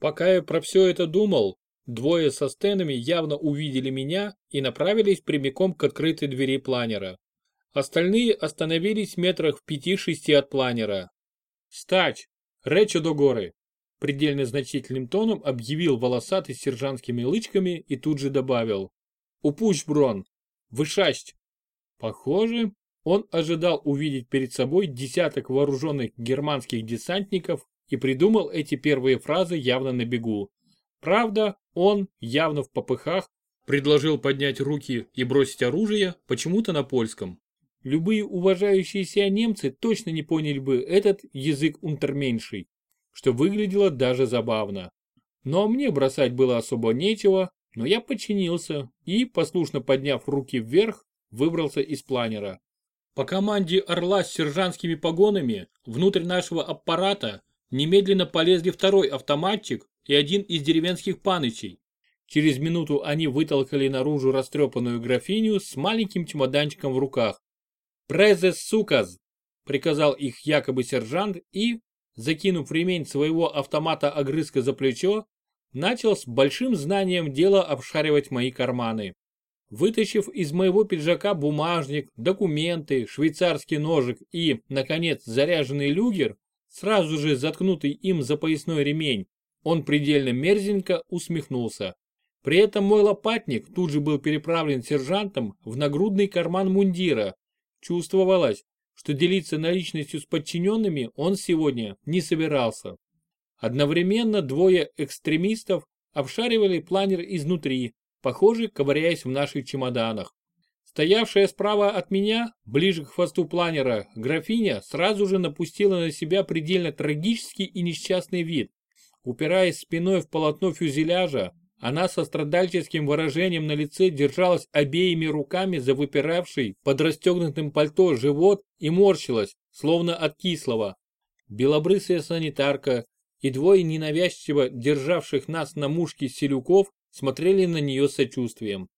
Пока я про все это думал, двое со стенами явно увидели меня и направились прямиком к открытой двери планера. Остальные остановились в метрах в пяти-шести от планера. «Стать! Речо до горы!» Предельно значительным тоном объявил волосатый с сержантскими лычками и тут же добавил. «Упущ, Брон! Вышасть!» Похоже, он ожидал увидеть перед собой десяток вооруженных германских десантников и придумал эти первые фразы явно на бегу. Правда, он, явно в попыхах, предложил поднять руки и бросить оружие почему-то на польском. Любые уважающие себя немцы точно не поняли бы этот язык унтерменьший что выглядело даже забавно. Но мне бросать было особо нечего, но я подчинился и, послушно подняв руки вверх, выбрался из планера. По команде орла с сержантскими погонами внутрь нашего аппарата немедленно полезли второй автоматчик и один из деревенских панычей. Через минуту они вытолкали наружу растрепанную графиню с маленьким чемоданчиком в руках. «Презес суказ!» – приказал их якобы сержант и, закинув ремень своего автомата огрызка за плечо, начал с большим знанием дела обшаривать мои карманы. Вытащив из моего пиджака бумажник, документы, швейцарский ножик и, наконец, заряженный люгер, сразу же заткнутый им за поясной ремень, он предельно мерзенько усмехнулся. При этом мой лопатник тут же был переправлен сержантом в нагрудный карман мундира. Чувствовалось, что делиться наличностью с подчиненными он сегодня не собирался. Одновременно двое экстремистов обшаривали планер изнутри, похоже, ковыряясь в наших чемоданах. Стоявшая справа от меня, ближе к хвосту планера, графиня сразу же напустила на себя предельно трагический и несчастный вид. Упираясь спиной в полотно фюзеляжа, она со страдальческим выражением на лице держалась обеими руками за выпиравший под расстегнутым пальто живот и морщилась, словно от кислого. Белобрысая санитарка и двое ненавязчиво державших нас на мушке селюков смотрели на нее с сочувствием.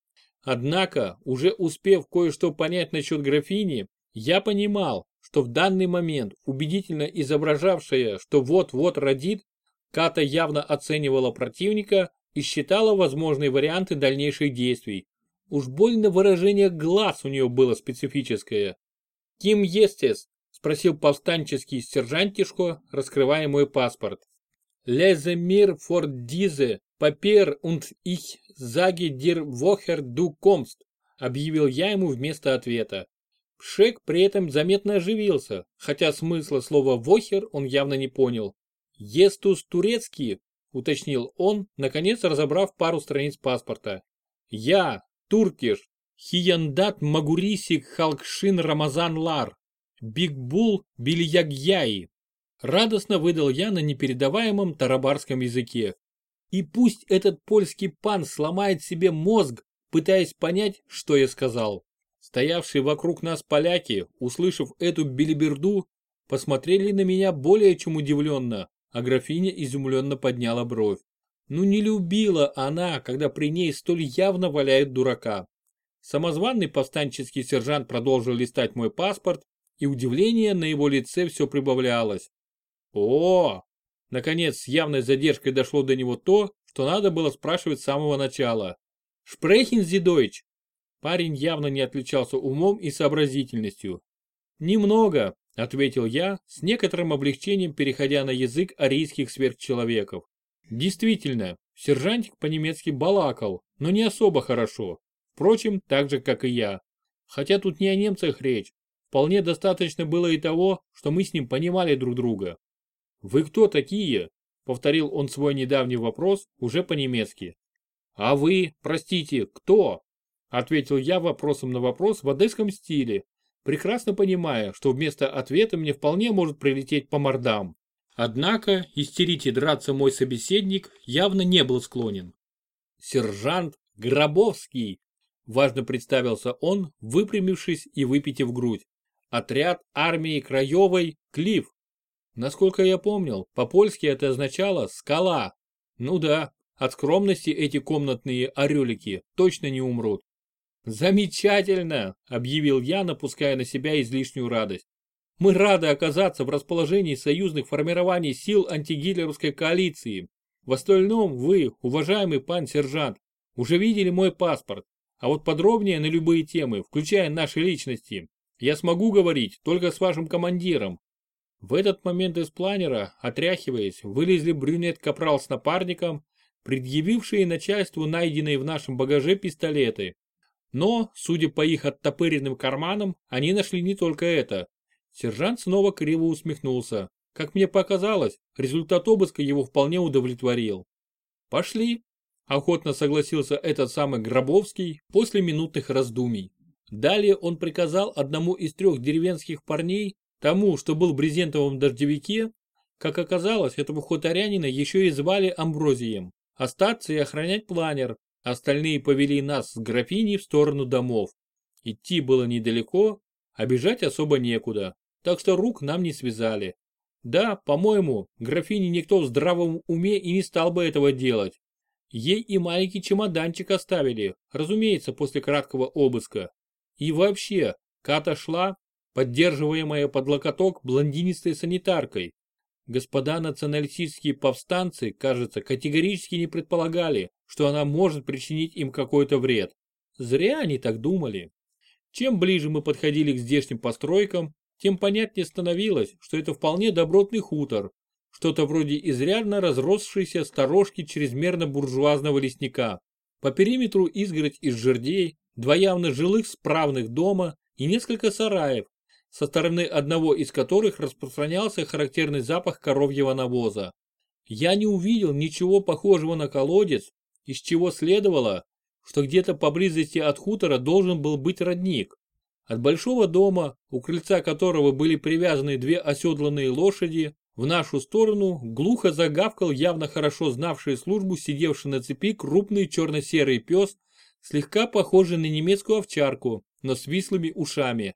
Однако, уже успев кое-что понять насчет графини, я понимал, что в данный момент убедительно изображавшая, что вот-вот родит, Ката явно оценивала противника и считала возможные варианты дальнейших действий. Уж больно выражение глаз у нее было специфическое. «Ким естес?» – спросил повстанческий сержантишко, раскрывая мой паспорт. «Лезе мир фор дизе, папер und ich sage dir woher du kommst», – объявил я ему вместо ответа. Пшек при этом заметно оживился, хотя смысла слова «вохер» он явно не понял. «Естус турецкий», уточнил он, наконец разобрав пару страниц паспорта. Я, Туркиш, Хияндат Магурисик Халкшин Рамазан Лар, Бигбул Бильягьяи. Радостно выдал я на непередаваемом тарабарском языке. И пусть этот польский пан сломает себе мозг, пытаясь понять, что я сказал. Стоявшие вокруг нас поляки, услышав эту билиберду, посмотрели на меня более чем удивленно, а графиня изумленно подняла бровь. Ну не любила она, когда при ней столь явно валяют дурака. Самозванный повстанческий сержант продолжил листать мой паспорт, и удивление на его лице все прибавлялось. О! Наконец, с явной задержкой дошло до него то, что надо было спрашивать с самого начала. «Шпрехин зи Дойч?» Парень явно не отличался умом и сообразительностью. «Немного», — ответил я, с некоторым облегчением переходя на язык арийских сверхчеловеков. Действительно, сержантик по-немецки балакал, но не особо хорошо. Впрочем, так же, как и я. Хотя тут не о немцах речь. Вполне достаточно было и того, что мы с ним понимали друг друга. «Вы кто такие?» — повторил он свой недавний вопрос уже по-немецки. «А вы, простите, кто?» — ответил я вопросом на вопрос в одесском стиле, прекрасно понимая, что вместо ответа мне вполне может прилететь по мордам. Однако истерить и драться мой собеседник явно не был склонен. «Сержант Гробовский!» – важно представился он, выпрямившись и выпитив грудь. «Отряд армии Краевой Клифф!» Насколько я помнил, по-польски это означало «скала». Ну да, от скромности эти комнатные орелики точно не умрут. «Замечательно!» – объявил я, напуская на себя излишнюю радость. «Мы рады оказаться в расположении союзных формирований сил антигитлеровской коалиции. В остальном вы, уважаемый пан сержант, уже видели мой паспорт, а вот подробнее на любые темы, включая наши личности, я смогу говорить только с вашим командиром. В этот момент из планера, отряхиваясь, вылезли брюнет-капрал с напарником, предъявившие начальству найденные в нашем багаже пистолеты. Но, судя по их оттопыренным карманам, они нашли не только это. Сержант снова криво усмехнулся. Как мне показалось, результат обыска его вполне удовлетворил. «Пошли», – охотно согласился этот самый Гробовский после минутных раздумий. Далее он приказал одному из трех деревенских парней, тому, что был в брезентовом дождевике, как оказалось, этого хуторянина еще и звали Амброзием, остаться и охранять планер, остальные повели нас с графиней в сторону домов. Идти было недалеко, а бежать особо некуда, так что рук нам не связали. Да, по-моему, графине никто в здравом уме и не стал бы этого делать. Ей и маленький чемоданчик оставили, разумеется, после краткого обыска. И вообще, Ката шла, поддерживаемая под локоток блондинистой санитаркой. Господа националистические повстанцы, кажется, категорически не предполагали, что она может причинить им какой-то вред. Зря они так думали. Чем ближе мы подходили к здешним постройкам, тем понятнее становилось, что это вполне добротный хутор, что-то вроде изрядно разросшейся сторожки чрезмерно буржуазного лесника. По периметру изгородь из жердей, два явно жилых справных дома и несколько сараев, со стороны одного из которых распространялся характерный запах коровьего навоза. Я не увидел ничего похожего на колодец, из чего следовало, что где-то поблизости от хутора должен был быть родник. От большого дома, у крыльца которого были привязаны две оседланные лошади, в нашу сторону глухо загавкал явно хорошо знавший службу сидевший на цепи крупный черно-серый пес, слегка похожий на немецкую овчарку, но с вислыми ушами.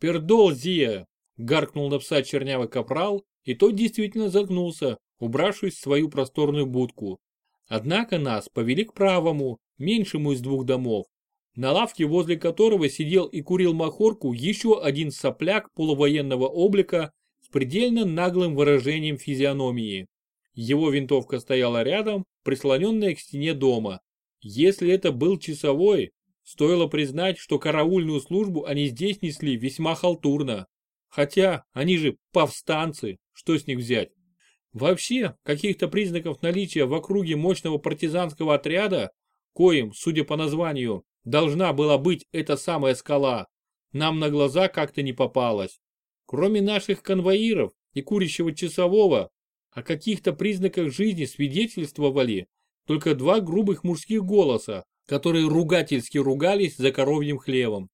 «Пердол, Зия!» – гаркнул на пса чернявый капрал, и тот действительно загнулся, убравшись в свою просторную будку. Однако нас повели к правому, меньшему из двух домов, на лавке возле которого сидел и курил махорку еще один сопляк полувоенного облика с предельно наглым выражением физиономии. Его винтовка стояла рядом, прислоненная к стене дома. Если это был часовой, стоило признать, что караульную службу они здесь несли весьма халтурно. Хотя, они же повстанцы, что с них взять? Вообще, каких-то признаков наличия в округе мощного партизанского отряда, коим, судя по названию, должна была быть эта самая скала, нам на глаза как-то не попалась. Кроме наших конвоиров и курящего часового, о каких-то признаках жизни свидетельствовали только два грубых мужских голоса, которые ругательски ругались за коровьим хлевом.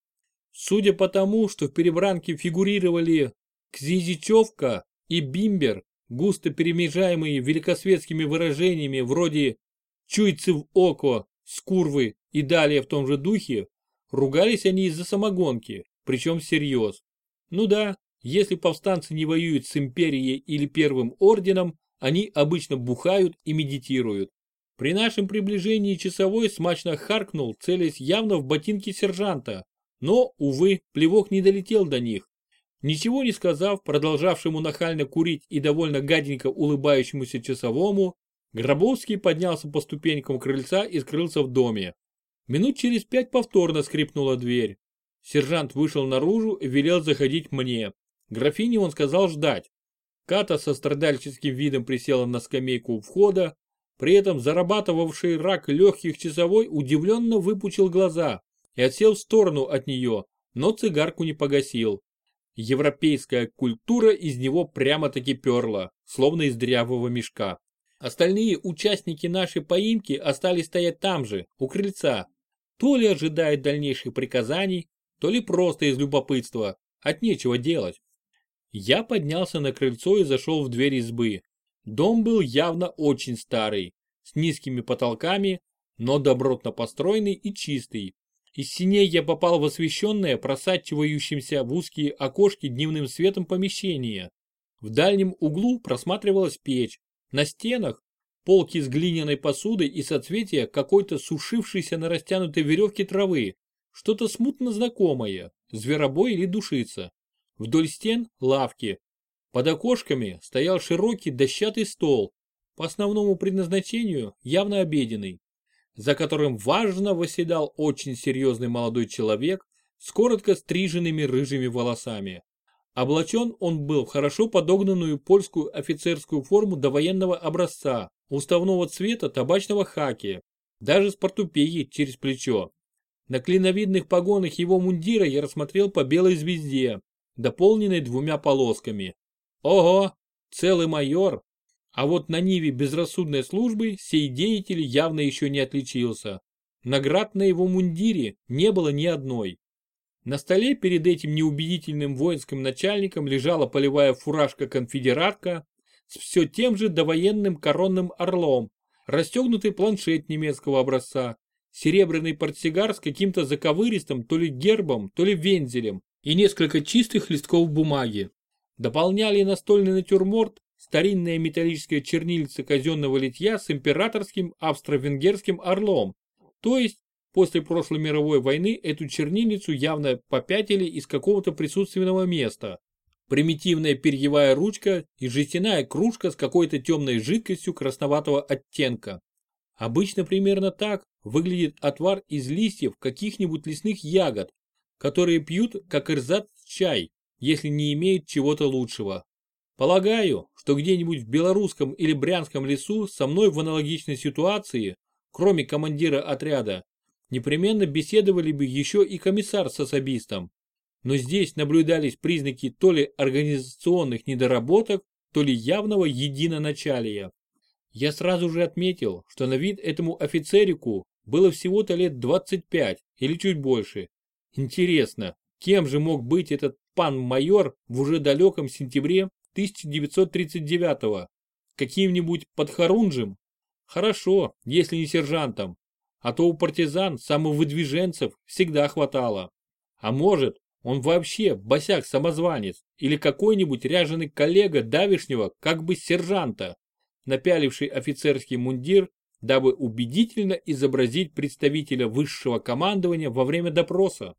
Судя по тому, что в перебранке фигурировали Кзизичевка и Бимбер, густо перемежаемые великосветскими выражениями вроде «чуйцы в око», «скурвы» и далее в том же духе, ругались они из-за самогонки, причем всерьез. Ну да, если повстанцы не воюют с империей или первым орденом, они обычно бухают и медитируют. При нашем приближении часовой смачно харкнул, целясь явно в ботинки сержанта, но, увы, плевок не долетел до них. Ничего не сказав продолжавшему нахально курить и довольно гаденько улыбающемуся часовому, Гробовский поднялся по ступенькам крыльца и скрылся в доме. Минут через пять повторно скрипнула дверь. Сержант вышел наружу и велел заходить мне. Графине он сказал ждать. Ката со страдальческим видом присела на скамейку у входа, при этом зарабатывавший рак легких часовой удивленно выпучил глаза и отсел в сторону от нее, но цигарку не погасил. Европейская культура из него прямо-таки перла, словно из дрявого мешка. Остальные участники нашей поимки остались стоять там же, у крыльца, то ли ожидает дальнейших приказаний, то ли просто из любопытства, от нечего делать. Я поднялся на крыльцо и зашел в дверь избы. Дом был явно очень старый, с низкими потолками, но добротно построенный и чистый. Из синей я попал в освещенное, просачивающимся в узкие окошки дневным светом помещение. В дальнем углу просматривалась печь. На стенах полки с глиняной посудой и соцветия какой-то сушившейся на растянутой веревке травы, что-то смутно знакомое, зверобой или душица. Вдоль стен лавки. Под окошками стоял широкий дощатый стол. по основному предназначению явно обеденный, за которым важно восседал очень серьезный молодой человек с коротко стриженными рыжими волосами. Облачен он был в хорошо подогнанную польскую офицерскую форму довоенного образца, уставного цвета табачного хаки, даже с портупеей через плечо. На клиновидных погонах его мундира я рассмотрел по белой звезде, дополненной двумя полосками. Ого, целый майор. А вот на Ниве безрассудной службы сей деятель явно еще не отличился. Наград на его мундире не было ни одной. На столе перед этим неубедительным воинским начальником лежала полевая фуражка-конфедератка с все тем же довоенным коронным орлом, расстегнутый планшет немецкого образца, серебряный портсигар с каким-то заковыристым то ли гербом, то ли вензелем и несколько чистых листков бумаги. Дополняли настольный натюрморт старинная металлическая чернильница казенного литья с императорским австро-венгерским орлом, то есть После прошлой мировой войны эту чернильницу явно попятили из какого-то присутственного места. Примитивная перьевая ручка и жестяная кружка с какой-то темной жидкостью красноватого оттенка. Обычно примерно так выглядит отвар из листьев каких-нибудь лесных ягод, которые пьют как ирзац чай, если не имеют чего-то лучшего. Полагаю, что где-нибудь в белорусском или брянском лесу со мной в аналогичной ситуации, кроме командира отряда, непременно беседовали бы еще и комиссар с особистом. Но здесь наблюдались признаки то ли организационных недоработок, то ли явного единоначалия. Я сразу же отметил, что на вид этому офицерику было всего-то лет 25 или чуть больше. Интересно, кем же мог быть этот пан-майор в уже далеком сентябре 1939-го? Каким-нибудь подхорунжем? Хорошо, если не сержантом а то у партизан самовыдвиженцев всегда хватало. А может, он вообще босяк-самозванец или какой-нибудь ряженый коллега давишнего как бы сержанта, напяливший офицерский мундир, дабы убедительно изобразить представителя высшего командования во время допроса.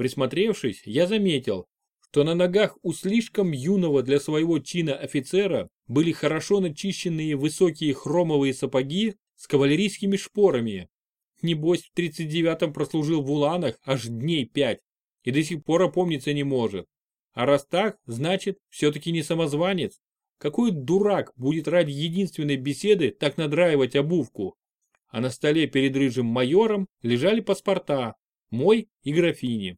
Присмотревшись, я заметил, что на ногах у слишком юного для своего чина офицера были хорошо начищенные высокие хромовые сапоги с кавалерийскими шпорами, Небось, в 39-м прослужил в Уланах аж дней пять и до сих пор опомниться не может. А раз так, значит, все-таки не самозванец. Какой дурак будет ради единственной беседы так надраивать обувку? А на столе перед рыжим майором лежали паспорта, мой и графини.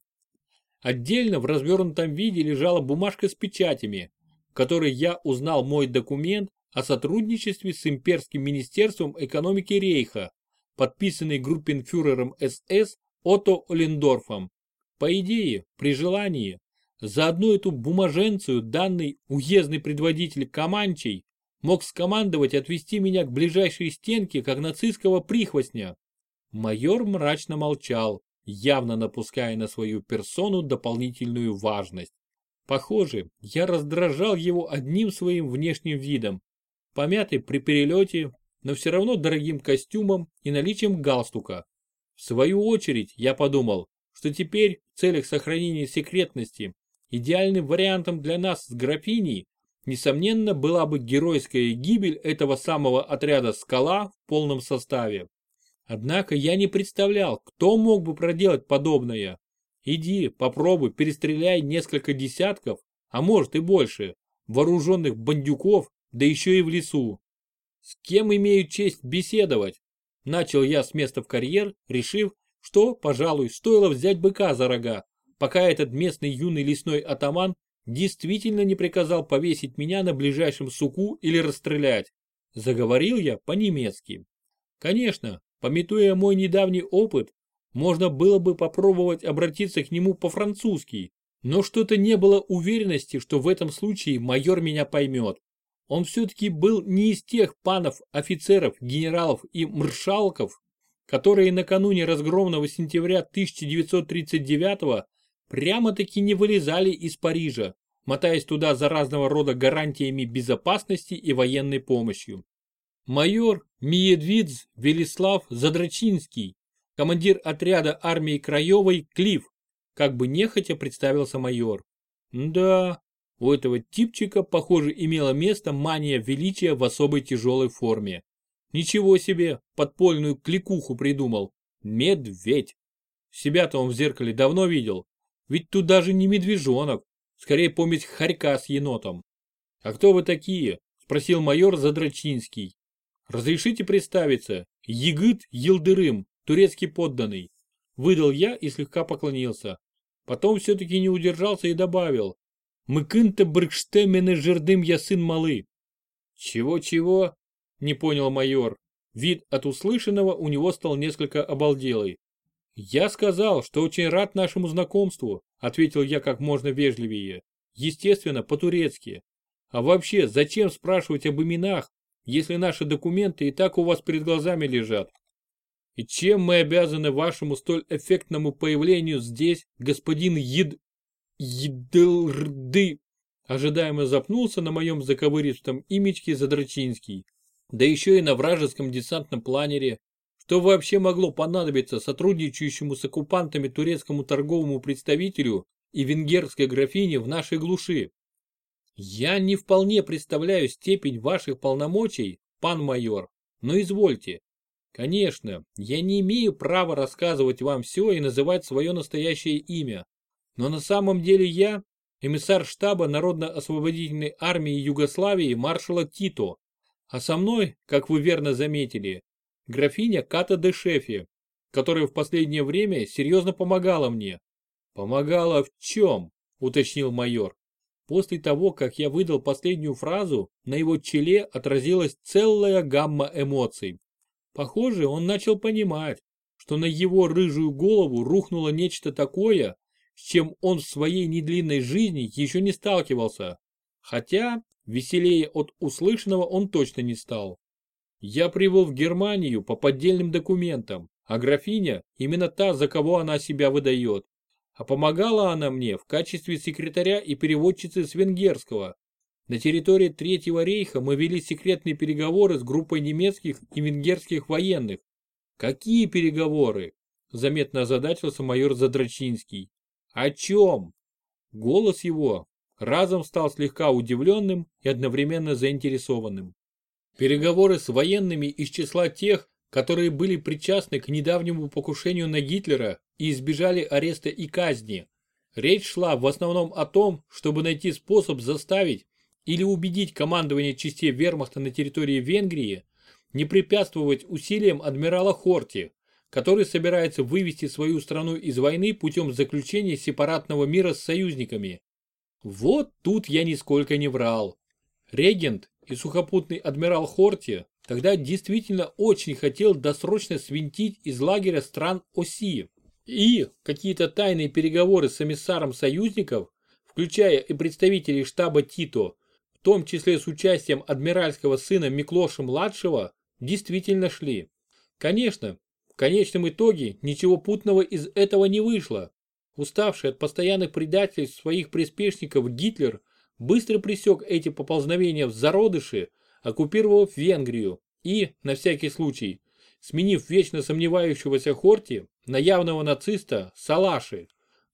Отдельно в развернутом виде лежала бумажка с печатями, в которой я узнал мой документ о сотрудничестве с Имперским министерством экономики Рейха подписанный группенфюрером СС Отто Олендорфом. По идее, при желании, за одну эту бумаженцию данный уездный предводитель Каманчей мог скомандовать отвести меня к ближайшей стенке, как нацистского прихвостня. Майор мрачно молчал, явно напуская на свою персону дополнительную важность. Похоже, я раздражал его одним своим внешним видом. Помятый при перелете, но все равно дорогим костюмом и наличием галстука. В свою очередь я подумал, что теперь в целях сохранения секретности идеальным вариантом для нас с графиней несомненно была бы геройская гибель этого самого отряда «Скала» в полном составе. Однако я не представлял, кто мог бы проделать подобное. Иди, попробуй, перестреляй несколько десятков, а может и больше, вооруженных бандюков, да еще и в лесу. «С кем имею честь беседовать?» Начал я с места в карьер, решив, что, пожалуй, стоило взять быка за рога, пока этот местный юный лесной атаман действительно не приказал повесить меня на ближайшем суку или расстрелять. Заговорил я по-немецки. Конечно, пометуя мой недавний опыт, можно было бы попробовать обратиться к нему по-французски, но что-то не было уверенности, что в этом случае майор меня поймет. Он все-таки был не из тех панов, офицеров, генералов и маршалков, которые накануне разгромного сентября 1939 прямо-таки не вылезали из Парижа, мотаясь туда за разного рода гарантиями безопасности и военной помощью. Майор Миедвидз Велислав Задрачинский, командир отряда армии Краевой Клифф, как бы нехотя представился майор. Да, У этого типчика, похоже, имела место мания величия в особой тяжелой форме. Ничего себе, подпольную кликуху придумал. Медведь. Себя-то он в зеркале давно видел. Ведь тут даже не медвежонок. Скорее помесь хорька с енотом. «А кто вы такие?» – спросил майор Задрачинский. «Разрешите представиться? Егыт Елдырым, турецкий подданный». Выдал я и слегка поклонился. Потом все-таки не удержался и добавил. «Мыкынта Брыкштемене жердым я сын малы». «Чего-чего?» – не понял майор. Вид от услышанного у него стал несколько обалделый. «Я сказал, что очень рад нашему знакомству», – ответил я как можно вежливее. Естественно, по-турецки. А вообще, зачем спрашивать об именах, если наши документы и так у вас перед глазами лежат? И чем мы обязаны вашему столь эффектному появлению здесь, господин Ед... Едлрды? Ожидаемо запнулся на моем заковыристом имечке Задрачинский. Да еще и на вражеском десантном планере. Что вообще могло понадобиться сотрудничающему с оккупантами турецкому торговому представителю и венгерской графине в нашей глуши? Я не вполне представляю степень ваших полномочий, пан майор, но извольте. Конечно, я не имею права рассказывать вам все и называть свое настоящее имя, но на самом деле я эмиссар штаба Народно-освободительной армии Югославии маршала Тито, а со мной, как вы верно заметили, графиня Ката де Шефи, которая в последнее время серьезно помогала мне. Помогала в чем? уточнил майор. После того, как я выдал последнюю фразу, на его челе отразилась целая гамма эмоций. Похоже, он начал понимать, что на его рыжую голову рухнуло нечто такое, с чем он в своей недлинной жизни еще не сталкивался. Хотя, веселее от услышанного он точно не стал. Я прибыл в Германию по поддельным документам, а графиня именно та, за кого она себя выдает а помогала она мне в качестве секретаря и переводчицы с венгерского. На территории Третьего рейха мы вели секретные переговоры с группой немецких и венгерских военных. Какие переговоры? Заметно озадачился майор Задрачинский. О чем? Голос его разом стал слегка удивленным и одновременно заинтересованным. Переговоры с военными из числа тех, которые были причастны к недавнему покушению на Гитлера и избежали ареста и казни. Речь шла в основном о том, чтобы найти способ заставить или убедить командование частей вермахта на территории Венгрии не препятствовать усилиям адмирала Хорти, который собирается вывести свою страну из войны путем заключения сепаратного мира с союзниками. Вот тут я нисколько не врал. Регент и сухопутный адмирал Хорти тогда действительно очень хотел досрочно свинтить из лагеря стран оси. И какие-то тайные переговоры с эмиссаром союзников, включая и представителей штаба Тито, в том числе с участием адмиральского сына Миклоша-младшего, действительно шли. Конечно, в конечном итоге ничего путного из этого не вышло. Уставший от постоянных предательств своих приспешников Гитлер быстро пресек эти поползновения в зародыши, оккупировав Венгрию и, на всякий случай, сменив вечно сомневающегося Хорти на явного нациста Салаши.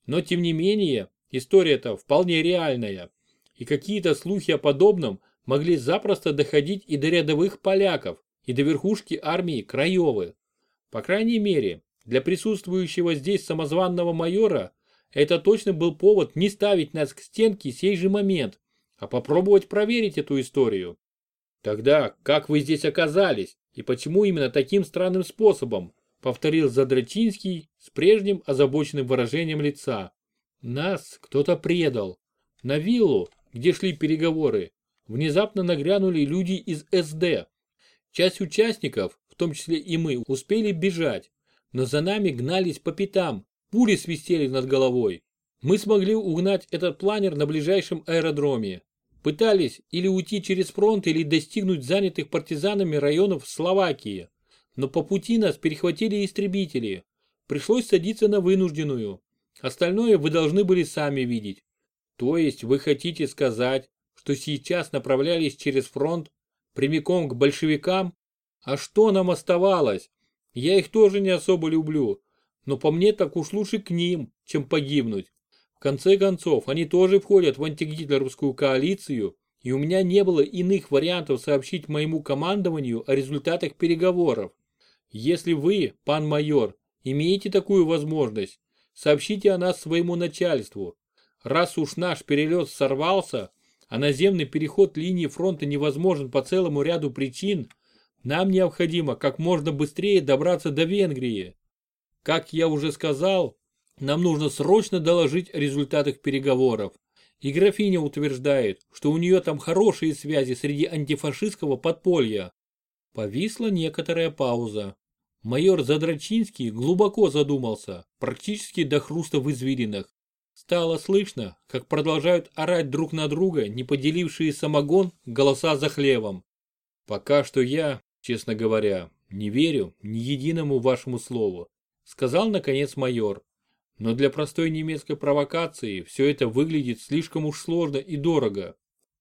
Но тем не менее, история-то вполне реальная. И какие-то слухи о подобном могли запросто доходить и до рядовых поляков, и до верхушки армии Краевы. По крайней мере, для присутствующего здесь самозванного майора это точно был повод не ставить нас к стенке сей же момент, а попробовать проверить эту историю. Тогда как вы здесь оказались и почему именно таким странным способом? Повторил Задрачинский с прежним озабоченным выражением лица. Нас кто-то предал. На виллу, где шли переговоры, внезапно нагрянули люди из СД. Часть участников, в том числе и мы, успели бежать, но за нами гнались по пятам, пули свистели над головой. Мы смогли угнать этот планер на ближайшем аэродроме. Пытались или уйти через фронт, или достигнуть занятых партизанами районов Словакии. Но по пути нас перехватили истребители. Пришлось садиться на вынужденную. Остальное вы должны были сами видеть. То есть вы хотите сказать, что сейчас направлялись через фронт прямиком к большевикам? А что нам оставалось? Я их тоже не особо люблю, но по мне так уж лучше к ним, чем погибнуть. В конце концов, они тоже входят в антигитлеровскую коалицию, и у меня не было иных вариантов сообщить моему командованию о результатах переговоров. Если вы, пан майор, имеете такую возможность, сообщите о нас своему начальству. Раз уж наш перелет сорвался, а наземный переход линии фронта невозможен по целому ряду причин, нам необходимо как можно быстрее добраться до Венгрии. Как я уже сказал, нам нужно срочно доложить о результатах переговоров. И графиня утверждает, что у нее там хорошие связи среди антифашистского подполья. Повисла некоторая пауза. Майор Задрачинский глубоко задумался, практически до хруста в извилинах. Стало слышно, как продолжают орать друг на друга не поделившие самогон голоса за хлебом. Пока что я, честно говоря, не верю ни единому вашему слову, сказал наконец майор. Но для простой немецкой провокации все это выглядит слишком уж сложно и дорого.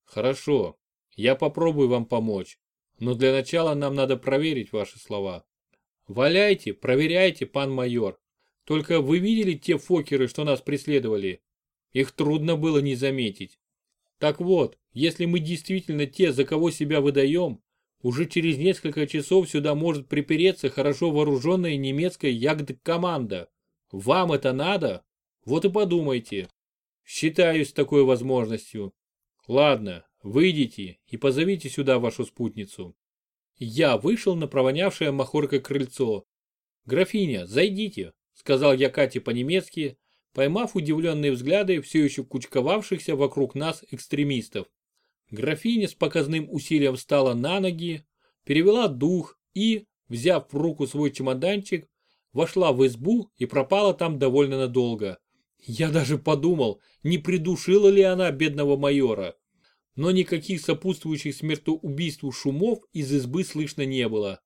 Хорошо, я попробую вам помочь, но для начала нам надо проверить ваши слова. Валяйте, проверяйте, пан майор. Только вы видели те фокеры, что нас преследовали? Их трудно было не заметить. Так вот, если мы действительно те, за кого себя выдаем, уже через несколько часов сюда может припереться хорошо вооруженная немецкая ягд-команда. Вам это надо? Вот и подумайте. Считаюсь такой возможностью. Ладно, выйдите и позовите сюда вашу спутницу. Я вышел на провонявшее махоркой крыльцо. «Графиня, зайдите», — сказал я Кате по-немецки, поймав удивленные взгляды все еще кучковавшихся вокруг нас экстремистов. Графиня с показным усилием встала на ноги, перевела дух и, взяв в руку свой чемоданчик, вошла в избу и пропала там довольно надолго. Я даже подумал, не придушила ли она бедного майора. Но никаких сопутствующих смертоубийству шумов из избы слышно не было.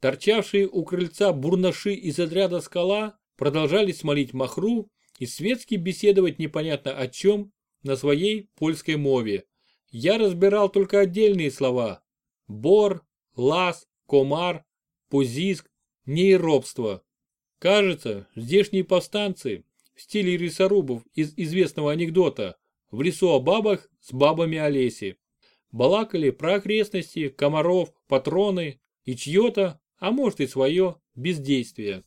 Торчавшие у крыльца бурнаши из отряда скала продолжали смолить махру и светски беседовать непонятно о чем на своей польской мове. Я разбирал только отдельные слова. Бор, лас, комар, пузиск, нейробство. Кажется, здешние повстанцы в стиле рисорубов из известного анекдота в лесу о бабах с бабами Олеси. Балакали про окрестности, комаров, патроны и чье-то, а может и свое, бездействие.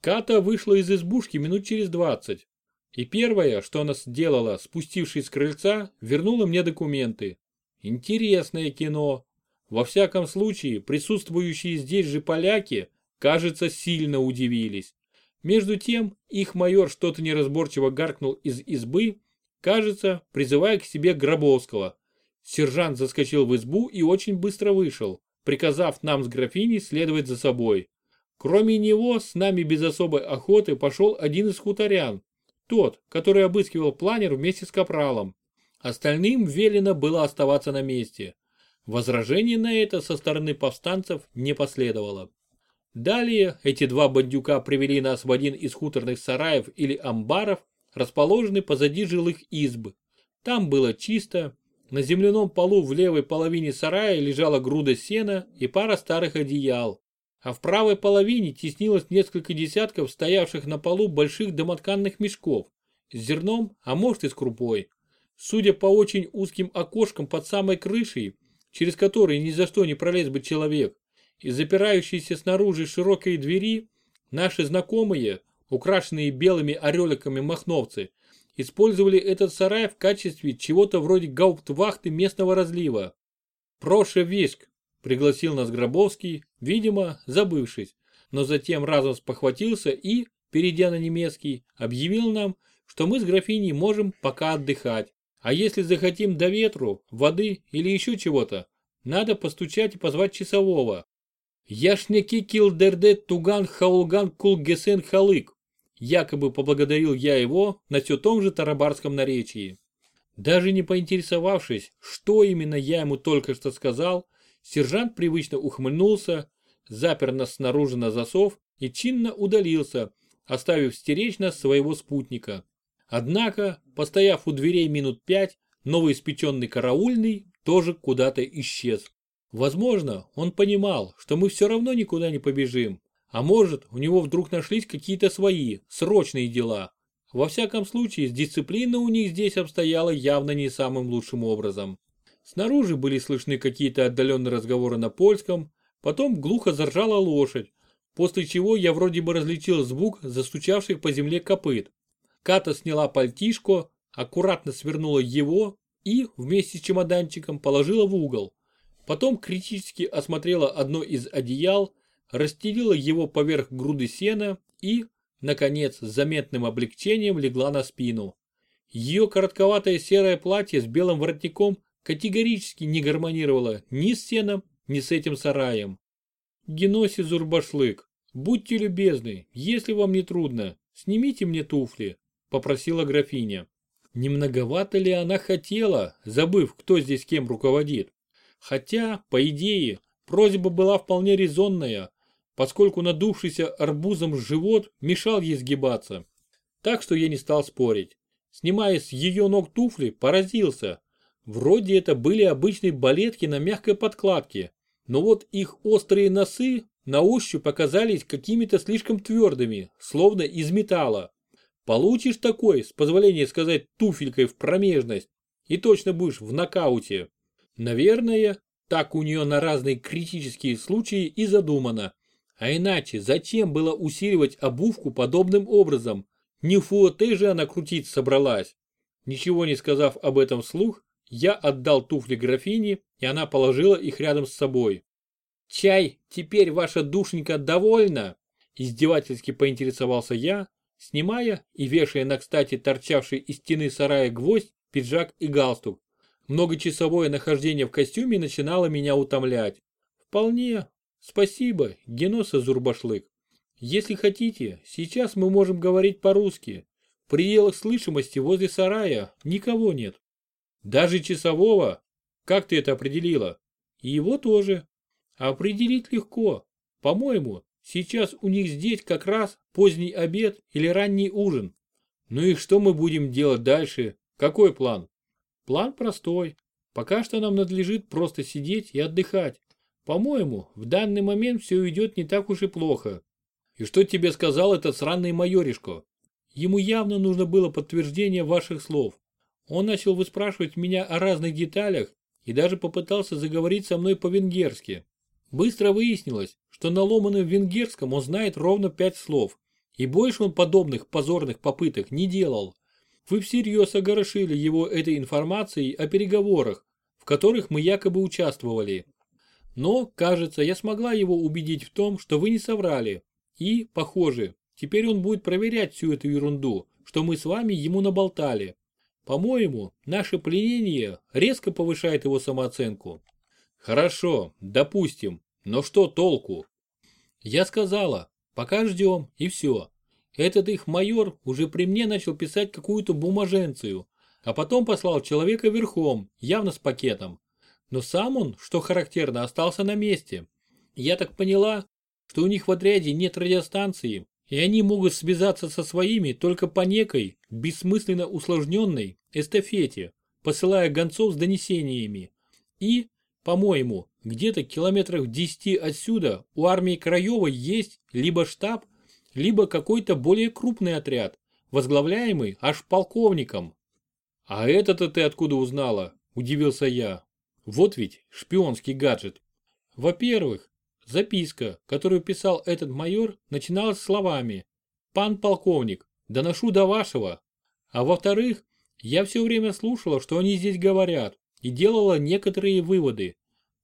Ката вышла из избушки минут через двадцать. И первое, что она сделала, спустившись с крыльца, вернула мне документы. Интересное кино. Во всяком случае, присутствующие здесь же поляки, кажется, сильно удивились. Между тем, их майор что-то неразборчиво гаркнул из избы, кажется, призывая к себе Гробовского. Сержант заскочил в избу и очень быстро вышел, приказав нам с графиней следовать за собой. Кроме него, с нами без особой охоты пошел один из хуторян, тот, который обыскивал планер вместе с капралом. Остальным велено было оставаться на месте. Возражений на это со стороны повстанцев не последовало. Далее эти два бандюка привели нас в один из хуторных сараев или амбаров, расположенный позади жилых изб. Там было чисто, на земляном полу в левой половине сарая лежала груда сена и пара старых одеял, а в правой половине теснилось несколько десятков стоявших на полу больших домотканных мешков с зерном, а может и с крупой. Судя по очень узким окошкам под самой крышей, через которые ни за что не пролез бы человек, и запирающиеся снаружи широкие двери, наши знакомые, украшенные белыми ореликами махновцы, использовали этот сарай в качестве чего-то вроде гауптвахты местного разлива. «Проше виск», — пригласил нас Гробовский, видимо, забывшись, но затем разом спохватился и, перейдя на немецкий, объявил нам, что мы с графиней можем пока отдыхать. А если захотим до ветру, воды или еще чего-то, надо постучать и позвать часового. Яшняки килдерде туган хаулган кулгесен халык. Якобы поблагодарил я его на все том же тарабарском наречии. Даже не поинтересовавшись, что именно я ему только что сказал, сержант привычно ухмыльнулся, запер нас снаружи на засов и чинно удалился, оставив стеречь нас своего спутника. Однако, постояв у дверей минут пять, новоиспеченный караульный тоже куда-то исчез. Возможно, он понимал, что мы все равно никуда не побежим, а может, у него вдруг нашлись какие-то свои, срочные дела. Во всяком случае, с дисциплиной у них здесь обстояло явно не самым лучшим образом. Снаружи были слышны какие-то отдаленные разговоры на польском, потом глухо заржала лошадь, после чего я вроде бы различил звук застучавших по земле копыт. Ката сняла пальтишко, аккуратно свернула его и, вместе с чемоданчиком, положила в угол. Потом критически осмотрела одно из одеял, расстелила его поверх груды сена и, наконец, с заметным облегчением легла на спину. Ее коротковатое серое платье с белым воротником категорически не гармонировало ни с сеном, ни с этим сараем. Геноси Зурбашлык, будьте любезны, если вам не трудно, снимите мне туфли, попросила графиня. Не многовато ли она хотела, забыв, кто здесь кем руководит? Хотя, по идее, просьба была вполне резонная, поскольку надувшийся арбузом живот мешал ей сгибаться. Так что я не стал спорить. Снимая с ее ног туфли, поразился. Вроде это были обычные балетки на мягкой подкладке, но вот их острые носы на ощупь оказались какими-то слишком твердыми, словно из металла. Получишь такой, с позволения сказать, туфелькой в промежность, и точно будешь в нокауте. Наверное, так у нее на разные критические случаи и задумано. А иначе зачем было усиливать обувку подобным образом? Не фуоте же она крутить собралась. Ничего не сказав об этом вслух, я отдал туфли графине, и она положила их рядом с собой. «Чай, теперь ваша душенька довольна?» Издевательски поинтересовался я, снимая и вешая на кстати торчавший из стены сарая гвоздь, пиджак и галстук. Многочасовое нахождение в костюме начинало меня утомлять. Вполне, Спасибо, Геноса Зурбашлык. Если хотите, сейчас мы можем говорить по-русски. В пределах слышимости возле сарая никого нет. Даже часового? Как ты это определила? И его тоже. Определить легко. По-моему, сейчас у них здесь как раз поздний обед или ранний ужин. Ну и что мы будем делать дальше? Какой план? План простой. Пока что нам надлежит просто сидеть и отдыхать. По-моему, в данный момент все идет не так уж и плохо. И что тебе сказал этот сраный майоришко? Ему явно нужно было подтверждение ваших слов. Он начал выспрашивать меня о разных деталях и даже попытался заговорить со мной по-венгерски. Быстро выяснилось, что на ломаном венгерском он знает ровно пять слов, и больше он подобных позорных попыток не делал. Вы всерьез огорошили его этой информацией о переговорах, в которых мы якобы участвовали. Но, кажется, я смогла его убедить в том, что вы не соврали. И, похоже, теперь он будет проверять всю эту ерунду, что мы с вами ему наболтали. По-моему, наше пленение резко повышает его самооценку. Хорошо, допустим, но что толку? Я сказала, пока ждем и все. Этот их майор уже при мне начал писать какую-то бумаженцию, а потом послал человека верхом, явно с пакетом. Но сам он, что характерно, остался на месте. Я так поняла, что у них в отряде нет радиостанции, и они могут связаться со своими только по некой, бессмысленно усложненной, эстафете, посылая гонцов с донесениями. И, по-моему, где-то километрах в 10 отсюда у армии Краевой есть либо штаб, либо какой-то более крупный отряд, возглавляемый аж полковником. «А это-то ты откуда узнала?» – удивился я. Вот ведь шпионский гаджет. Во-первых, записка, которую писал этот майор, начиналась словами «Пан полковник, доношу до вашего». А во-вторых, я все время слушала, что они здесь говорят, и делала некоторые выводы.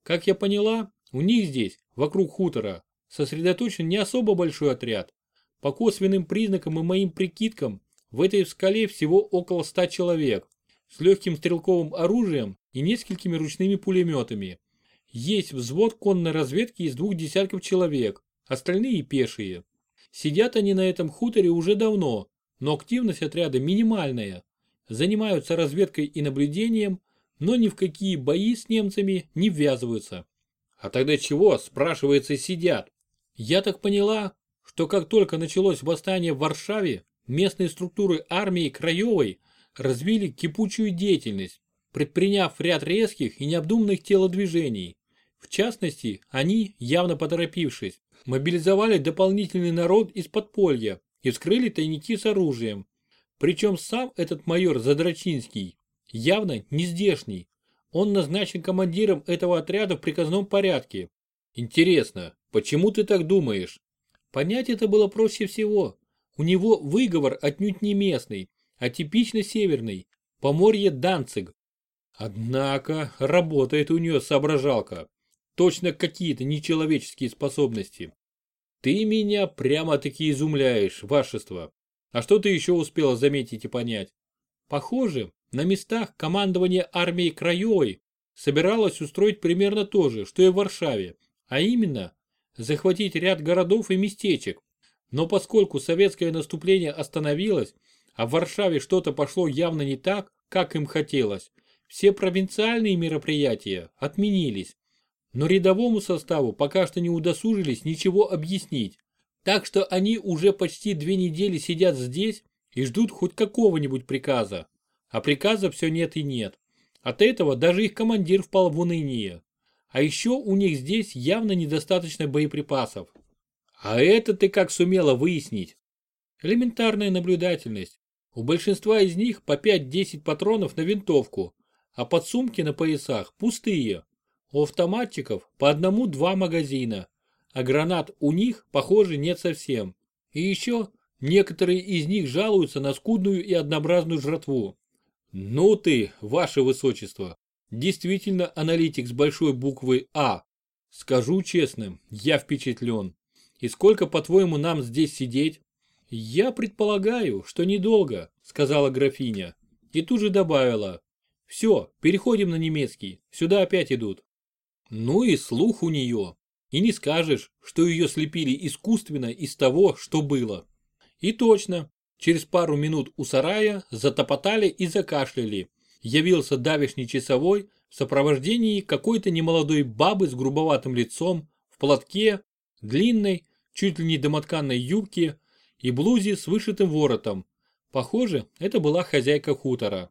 Как я поняла, у них здесь, вокруг хутора, сосредоточен не особо большой отряд. По косвенным признакам и моим прикидкам, в этой скале всего около ста человек с легким стрелковым оружием и несколькими ручными пулеметами. Есть взвод конной разведки из двух десятков человек, остальные пешие. Сидят они на этом хуторе уже давно, но активность отряда минимальная. Занимаются разведкой и наблюдением, но ни в какие бои с немцами не ввязываются. А тогда чего, спрашивается, сидят? Я так поняла, что как только началось восстание в Варшаве, местные структуры армии Краевой развили кипучую деятельность, предприняв ряд резких и необдуманных телодвижений. В частности, они, явно поторопившись, мобилизовали дополнительный народ из подполья и вскрыли тайники с оружием. Причем сам этот майор Задрачинский явно не здешний. Он назначен командиром этого отряда в приказном порядке. Интересно, почему ты так думаешь? Понять это было проще всего. У него выговор отнюдь не местный, а типично северный. Поморье Данциг. Однако работает у нее соображалка. Точно какие-то нечеловеческие способности. Ты меня прямо-таки изумляешь, вашество. А что ты еще успела заметить и понять? Похоже, на местах командование армией Краевой собиралось устроить примерно то же, что и в Варшаве, а именно захватить ряд городов и местечек. Но поскольку советское наступление остановилось, а в Варшаве что-то пошло явно не так, как им хотелось, все провинциальные мероприятия отменились. Но рядовому составу пока что не удосужились ничего объяснить. Так что они уже почти две недели сидят здесь и ждут хоть какого-нибудь приказа а приказа все нет и нет. От этого даже их командир впал в уныние. А еще у них здесь явно недостаточно боеприпасов. А это ты как сумела выяснить? Элементарная наблюдательность. У большинства из них по 5-10 патронов на винтовку, а подсумки на поясах пустые. У автоматчиков по одному-два магазина, а гранат у них, похоже, нет совсем. И еще некоторые из них жалуются на скудную и однообразную жратву. Ну ты, ваше высочество, действительно аналитик с большой буквы А. Скажу честно, я впечатлен. И сколько, по-твоему, нам здесь сидеть? Я предполагаю, что недолго, сказала графиня. И тут же добавила. Все, переходим на немецкий, сюда опять идут. Ну и слух у нее. И не скажешь, что ее слепили искусственно из того, что было. И точно, Через пару минут у сарая затопотали и закашляли. Явился давишний часовой в сопровождении какой-то немолодой бабы с грубоватым лицом, в платке, длинной, чуть ли не домотканной юбке и блузе с вышитым воротом. Похоже, это была хозяйка хутора.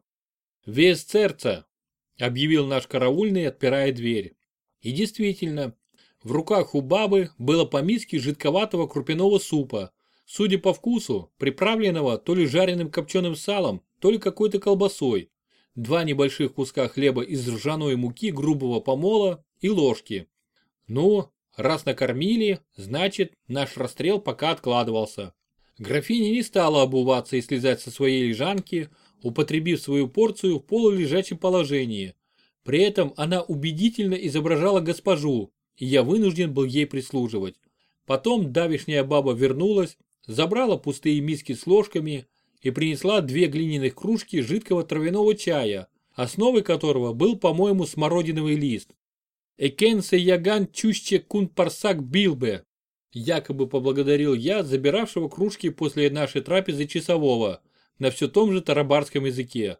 «Вес церца!» – объявил наш караульный, отпирая дверь. И действительно, в руках у бабы было по миске жидковатого крупяного супа, судя по вкусу, приправленного то ли жареным копченым салом, то ли какой-то колбасой, два небольших куска хлеба из ржаной муки грубого помола и ложки. Ну, раз накормили, значит, наш расстрел пока откладывался. Графиня не стала обуваться и слезать со своей лежанки, употребив свою порцию в полулежачем положении. При этом она убедительно изображала госпожу, и я вынужден был ей прислуживать. Потом давишняя баба вернулась, забрала пустые миски с ложками и принесла две глиняных кружки жидкого травяного чая, основой которого был, по-моему, смородиновый лист. «Экенсе яган чуще кун парсак билбе», якобы поблагодарил я забиравшего кружки после нашей трапезы часового на все том же тарабарском языке.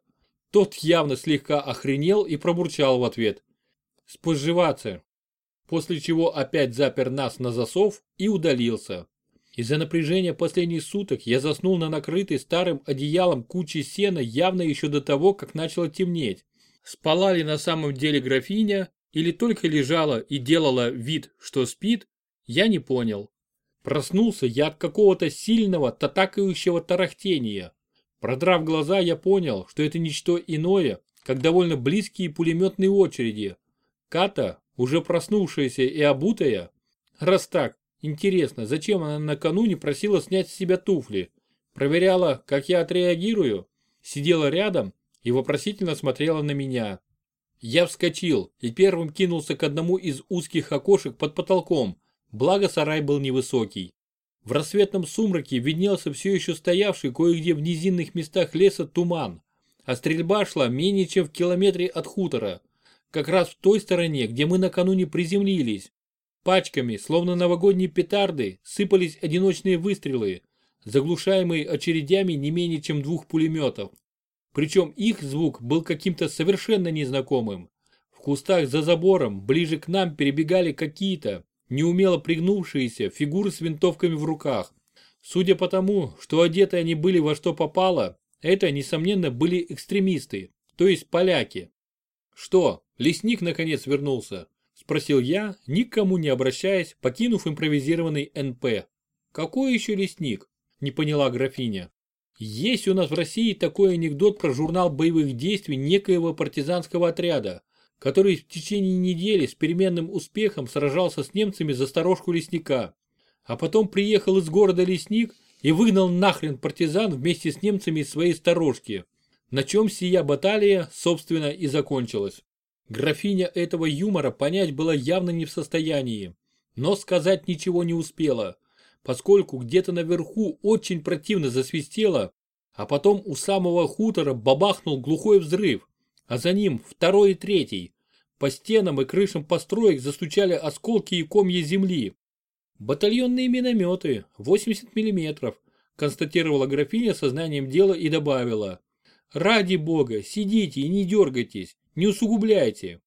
Тот явно слегка охренел и пробурчал в ответ. «Споживаться», после чего опять запер нас на засов и удалился. Из-за напряжения последних суток я заснул на накрытой старым одеялом куче сена явно еще до того, как начало темнеть. Спала ли на самом деле графиня или только лежала и делала вид, что спит, я не понял. Проснулся я от какого-то сильного татакающего тарахтения. Продрав глаза, я понял, что это ничто иное, как довольно близкие пулеметные очереди. Ката, уже проснувшаяся и обутая, раз так, Интересно, зачем она накануне просила снять с себя туфли? Проверяла, как я отреагирую? Сидела рядом и вопросительно смотрела на меня. Я вскочил и первым кинулся к одному из узких окошек под потолком, благо сарай был невысокий. В рассветном сумраке виднелся все еще стоявший кое-где в низинных местах леса туман, а стрельба шла менее чем в километре от хутора, как раз в той стороне, где мы накануне приземлились, Пачками, словно новогодние петарды, сыпались одиночные выстрелы, заглушаемые очередями не менее чем двух пулеметов. Причем их звук был каким-то совершенно незнакомым. В кустах за забором ближе к нам перебегали какие-то, неумело пригнувшиеся, фигуры с винтовками в руках. Судя по тому, что одеты они были во что попало, это, несомненно, были экстремисты, то есть поляки. Что, лесник наконец вернулся? Спросил я, никому не обращаясь, покинув импровизированный НП. Какой еще лесник? Не поняла графиня. Есть у нас в России такой анекдот про журнал боевых действий некоего партизанского отряда, который в течение недели с переменным успехом сражался с немцами за сторожку лесника. А потом приехал из города лесник и выгнал нахрен партизан вместе с немцами из своей сторожки. На чем сия баталия, собственно, и закончилась. Графиня этого юмора понять была явно не в состоянии, но сказать ничего не успела поскольку где-то наверху очень противно засвистело, а потом у самого хутора бабахнул глухой взрыв, а за ним второй и третий. По стенам и крышам построек застучали осколки и комья земли. «Батальонные минометы, 80 миллиметров», констатировала графиня сознанием дела и добавила. «Ради бога, сидите и не дергайтесь, не усугубляйте.